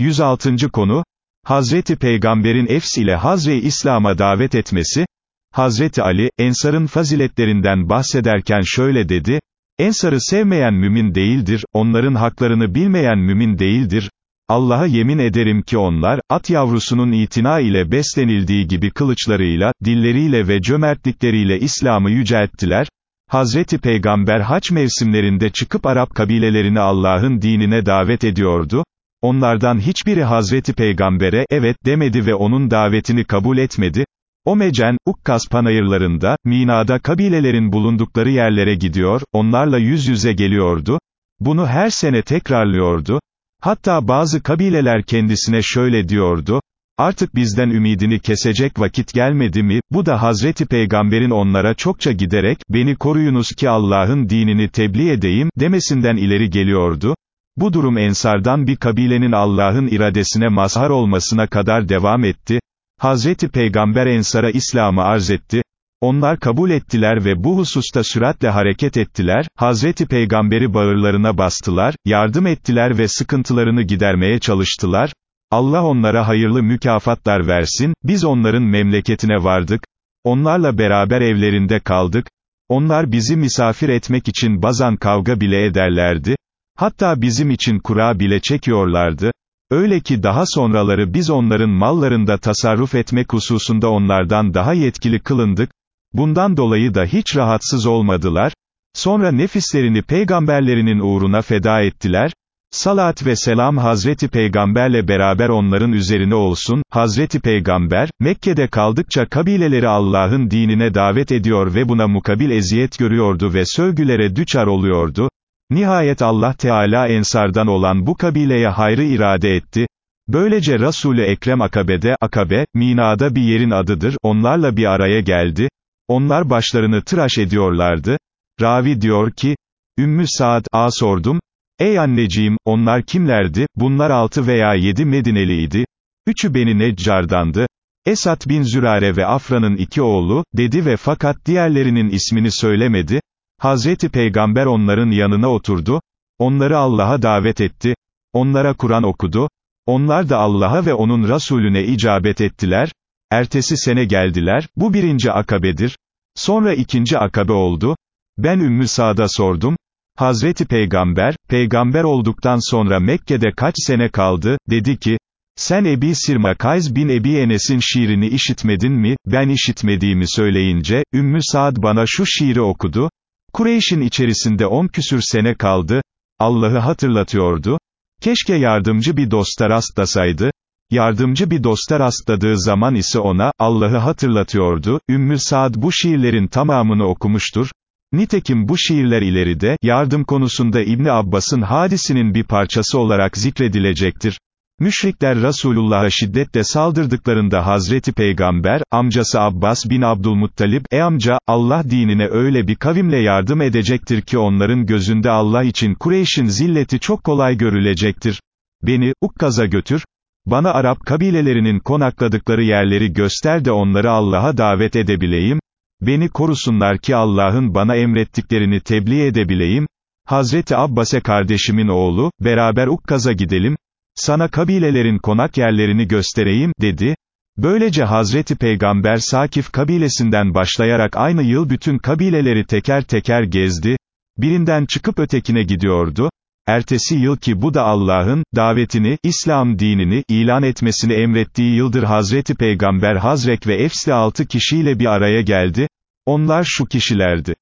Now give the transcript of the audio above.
106. konu, Hazreti Peygamber'in Efs ile Hazre-i İslam'a davet etmesi, Hazreti Ali, Ensar'ın faziletlerinden bahsederken şöyle dedi, Ensar'ı sevmeyen mümin değildir, onların haklarını bilmeyen mümin değildir, Allah'a yemin ederim ki onlar, at yavrusunun itina ile beslenildiği gibi kılıçlarıyla, dilleriyle ve cömertlikleriyle İslam'ı yücelttiler, Hazreti Peygamber haç mevsimlerinde çıkıp Arap kabilelerini Allah'ın dinine davet ediyordu, onlardan hiçbiri Hazreti Peygamber'e, evet demedi ve onun davetini kabul etmedi, o Mecen, Ukkas panayırlarında, Mina'da kabilelerin bulundukları yerlere gidiyor, onlarla yüz yüze geliyordu, bunu her sene tekrarlıyordu, hatta bazı kabileler kendisine şöyle diyordu, artık bizden ümidini kesecek vakit gelmedi mi, bu da Hazreti Peygamber'in onlara çokça giderek, beni koruyunuz ki Allah'ın dinini tebliğ edeyim, demesinden ileri geliyordu, bu durum Ensardan bir kabilenin Allah'ın iradesine mazhar olmasına kadar devam etti, Hazreti Peygamber Ensar'a İslam'ı arz etti, onlar kabul ettiler ve bu hususta süratle hareket ettiler, Hazreti Peygamber'i bağırlarına bastılar, yardım ettiler ve sıkıntılarını gidermeye çalıştılar, Allah onlara hayırlı mükafatlar versin, biz onların memleketine vardık, onlarla beraber evlerinde kaldık, onlar bizi misafir etmek için bazan kavga bile ederlerdi, hatta bizim için kura bile çekiyorlardı, Öyle ki daha sonraları biz onların mallarında tasarruf etmek hususunda onlardan daha yetkili kılındık, bundan dolayı da hiç rahatsız olmadılar, sonra nefislerini peygamberlerinin uğruna feda ettiler, Salat ve selam Hazreti Peygamberle beraber onların üzerine olsun, Hazreti Peygamber, Mekke'de kaldıkça kabileleri Allah'ın dinine davet ediyor ve buna mukabil eziyet görüyordu ve sövgülere düçar oluyordu, Nihayet Allah Teala ensardan olan bu kabileye hayrı irade etti. Böylece Resul-ü Ekrem Akabe'de, Akabe, Mina'da bir yerin adıdır, onlarla bir araya geldi. Onlar başlarını tıraş ediyorlardı. Ravi diyor ki, Ümmü Saad, a sordum, Ey anneciğim, onlar kimlerdi, bunlar altı veya yedi Medineliydi. Üçü Beni Neccar'dandı. Esat bin Zürare ve Afra'nın iki oğlu, dedi ve fakat diğerlerinin ismini söylemedi. Hazreti Peygamber onların yanına oturdu, onları Allah'a davet etti, onlara Kur'an okudu, onlar da Allah'a ve onun Resulüne icabet ettiler, ertesi sene geldiler, bu birinci akabedir, sonra ikinci akabe oldu, ben Ümmü Sa'da sordum, Hazreti Peygamber, peygamber olduktan sonra Mekke'de kaç sene kaldı, dedi ki, sen Ebi Sirma Kays bin Ebi Enes'in şiirini işitmedin mi, ben işitmediğimi söyleyince, Ümmü Saad bana şu şiiri okudu, Kureyş'in içerisinde on küsür sene kaldı, Allah'ı hatırlatıyordu, keşke yardımcı bir dosta rastlasaydı, yardımcı bir dosta rastladığı zaman ise ona, Allah'ı hatırlatıyordu, Ümmü Saad bu şiirlerin tamamını okumuştur, Nitekim bu şiirler ileride, yardım konusunda İbni Abbas'ın hadisinin bir parçası olarak zikredilecektir. Müşrikler Resulullah'a şiddetle saldırdıklarında Hazreti Peygamber, amcası Abbas bin Abdülmuttalip, ey amca, Allah dinine öyle bir kavimle yardım edecektir ki onların gözünde Allah için Kureyş'in zilleti çok kolay görülecektir. Beni, Ukkaz'a götür, bana Arap kabilelerinin konakladıkları yerleri göster de onları Allah'a davet edebileyim, beni korusunlar ki Allah'ın bana emrettiklerini tebliğ edebileyim, Hazreti Abbas'e kardeşimin oğlu, beraber Ukkaz'a gidelim, sana kabilelerin konak yerlerini göstereyim, dedi. Böylece Hazreti Peygamber Sakif kabilesinden başlayarak aynı yıl bütün kabileleri teker teker gezdi, birinden çıkıp ötekine gidiyordu, ertesi yıl ki bu da Allah'ın, davetini, İslam dinini, ilan etmesini emrettiği yıldır Hazreti Peygamber Hazrek ve Efsli altı kişiyle bir araya geldi, onlar şu kişilerdi.